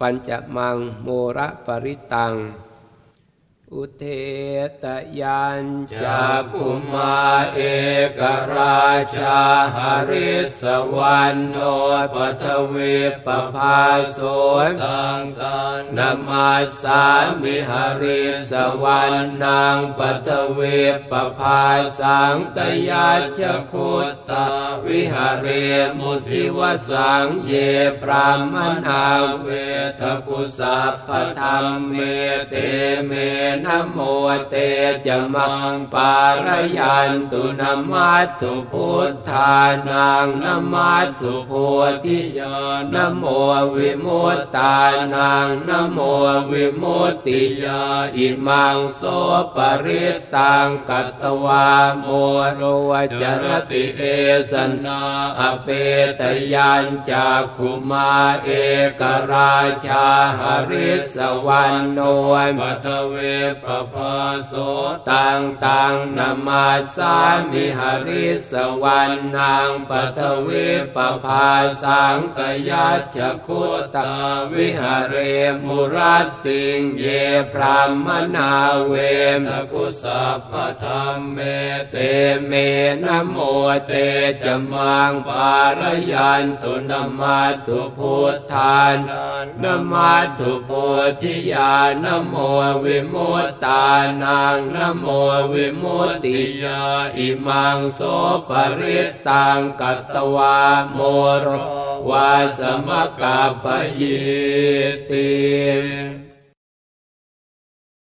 ปัญจมังโมระปริตัง อุเทตยัญจากุมาเอกราชาหริสวรรณโนปทวีปภาโสตังตันนามาสามิหริสวรรณังปทวีปภาสังตยาชคุตตาวิหเรมุทิวะสังเยพราหมะณาเวทะคุสัพพะธัมเมเตเมนะโมเตจะมังปาละยันตุนะมัตถุพุทธานังนะมัตถุโพธิยา นะโมวิมุตตานัง นะโมวิมุตติยาอิมังโส ปะริตตังกัตวาโมโรวจรติเอสนาอเปตยัญจากขุมาเอกราชาหริสวรรณโนปัทเวปภาโสตังตังนามาสามิหริสวรรณังปัทเวปภาสังกยัจคุตาวิหเรมุรัตติงเยพราหมะณาเวทะคุสัพพะธัมเมเตเม นะโมเต จะ มังปาละยันตุ นะมัตถุพุทธานัง นะมัตถุโพธิยา นะโมวิมุตตานัง นะโมวิมุตติยาอิมังโส ปะริตตังกัตวาโมโรวาสมกัปปยิติ